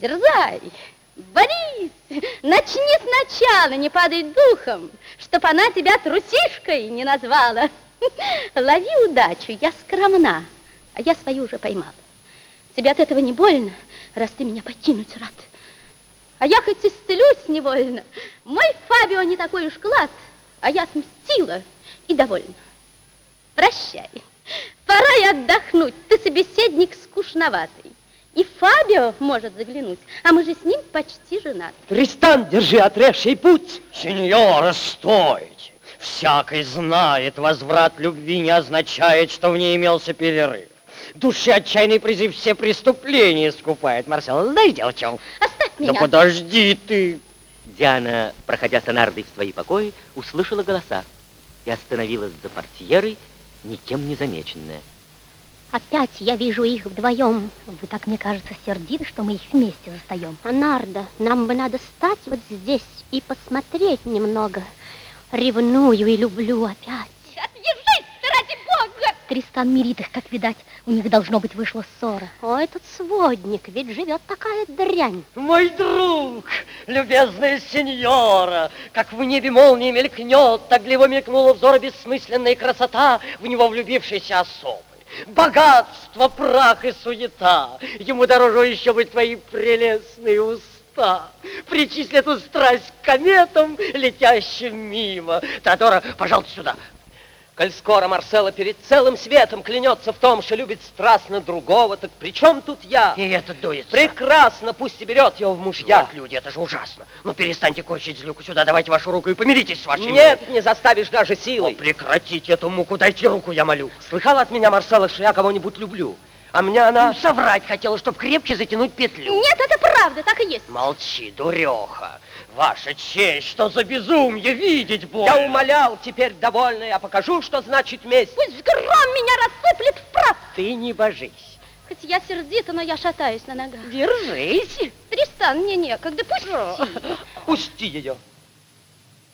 Дерзай, Борис, начни сначала, не падай духом, чтоб она тебя трусишкой не назвала. Лови удачу, я скромна, а я свою уже поймала. Тебе от этого не больно, раз ты меня покинуть рад. А я хоть исцелюсь невольно, мой Фабио не такой уж клад, а я смстила и довольна. Прощай, пора и отдохнуть, ты собеседник скучноватый. И Фабио может заглянуть, а мы же с ним почти женаты. Тристан, держи отрежший путь. Сеньора, стойте. Всякий знает, возврат любви не означает, что в ней имелся перерыв. Души отчаянный призыв все преступления искупает. Марсел, знаете о чем? Оставь меня. Да подожди ты. Диана, проходя с Анардой в свои покои, услышала голоса и остановилась за портьерой, никем не замеченная. Опять я вижу их вдвоем. Вы так, мне кажется, сердиты, что мы их вместе застаем. Анарда, нам бы надо стать вот здесь и посмотреть немного. Ревную и люблю опять. Отъезжай, ради бога! Тристан мирит их, как видать. У них, должно быть, вышла ссора. О, этот сводник, ведь живет такая дрянь. Мой друг, любезная сеньора, как в небе молния мелькнет, так для его мелькнула взора бессмысленная красота в него влюбившейся особы. Богатство, прах и суета. Ему дороже еще быть твои прелестные уста. Причисли эту страсть к кометам, летящим мимо. Теодора, пожалуйста, сюда. Коль скоро Марсела перед целым светом клянется в том, что любит страстно другого, так при чем тут я? И это дуется. Прекрасно, пусть и берет его в мужья. Нет, люди, это же ужасно. Ну, перестаньте кончить злюку сюда, давайте вашу руку и помиритесь с вашей Нет, не заставишь даже силой. О, прекратите эту муку, дайте руку, я молю. Слыхала от меня, Марсела, что я кого-нибудь люблю? А мне она... Ну, соврать хотела, чтобы крепче затянуть петлю. Нет, это правда, так и есть. Молчи, дуреха. Ваша честь, что за безумие видеть больно. Я умолял, теперь довольно, я покажу, что значит месть. Пусть гром меня рассыплет в прах. Ты не божись. Хоть я сердита, но я шатаюсь на ногах. Держись. Тристан, мне некогда, пусти. Пусти ее.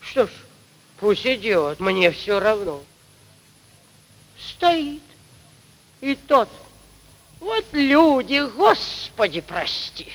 Что ж, пусть идет, мне все равно. Стоит. И тот. Вот люди, господи, прости.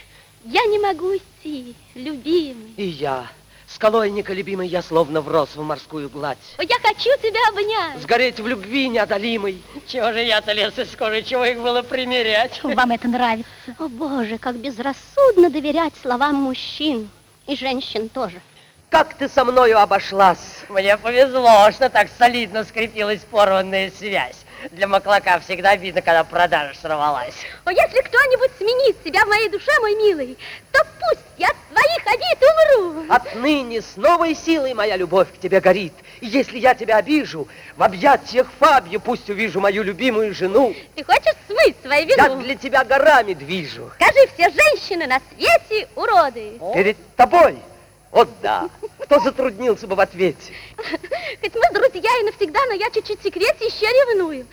Я не могу идти, любимый. И я. Скалой неколебимой я словно врос в морскую гладь. О, я хочу тебя обнять. Сгореть в любви неодолимой. Чего же я-то лез из кожи, чего их было примерять? Вам это нравится? О, Боже, как безрассудно доверять словам мужчин. И женщин тоже. Как ты со мною обошлась? Мне повезло, что так солидно скрепилась порванная связь. Для маклака всегда видно, когда продажа сорвалась. О, если кто-нибудь сменит себя в моей душе, мой милый, то пусть я от своих обид умру. Отныне с новой силой моя любовь к тебе горит. И если я тебя обижу, в объятиях Фабью пусть увижу мою любимую жену. Ты хочешь смыть свою вину? Я для тебя горами движу. Скажи, все женщины на свете уроды. Перед тобой? Вот да. Кто затруднился бы в ответе? Хоть мы друзья и навсегда, но я чуть-чуть секрет еще ревную.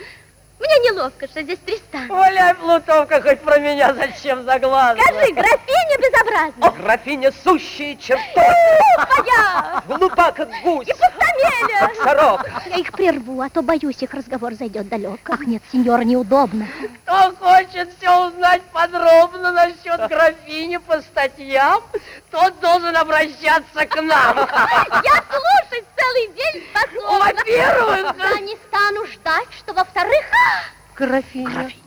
Мне неловко, что здесь Тристан. Оля Плутовка, хоть про меня зачем заглазила? Скажи, графиня безобразна. О, графиня сущая чертовка. Моя. Глупа, как гусь. И пустомеля. Как сорок. Я их прерву, а то, боюсь, их разговор зайдет далеко. Ах, нет, сеньор, неудобно. Кто хочет все узнать подробно насчет графини по статьям, тот должен обращаться к нам. Я слушать целый день способна. Во-первых, Я не стану ждать, что во-вторых... Графиня. Графиня. Ух,